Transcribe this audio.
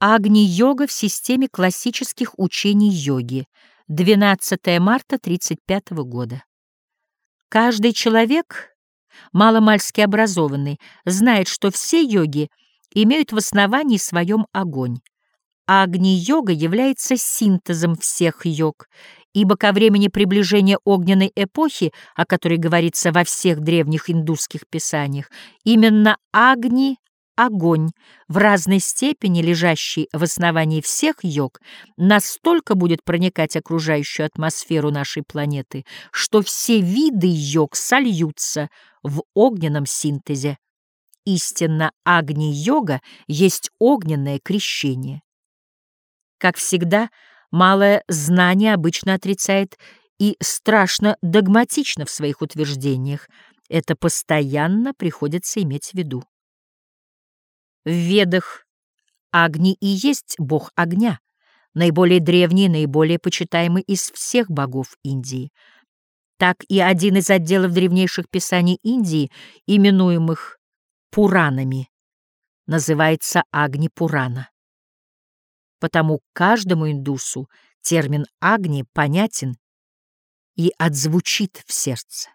Агни-йога в системе классических учений йоги. 12 марта 1935 года. Каждый человек, маломальски образованный, знает, что все йоги имеют в основании своем огонь. Агни-йога является синтезом всех йог, ибо ко времени приближения огненной эпохи, о которой говорится во всех древних индусских писаниях, именно Агни огонь, в разной степени лежащий в основании всех йог, настолько будет проникать окружающую атмосферу нашей планеты, что все виды йог сольются в огненном синтезе. Истинно Агни-йога есть огненное крещение. Как всегда, малое знание обычно отрицает и страшно догматично в своих утверждениях. Это постоянно приходится иметь в виду. В Ведах Агни и есть бог огня, наиболее древний наиболее почитаемый из всех богов Индии. Так и один из отделов древнейших писаний Индии, именуемых Пуранами, называется Агни-Пурана. Потому каждому индусу термин Агни понятен и отзвучит в сердце.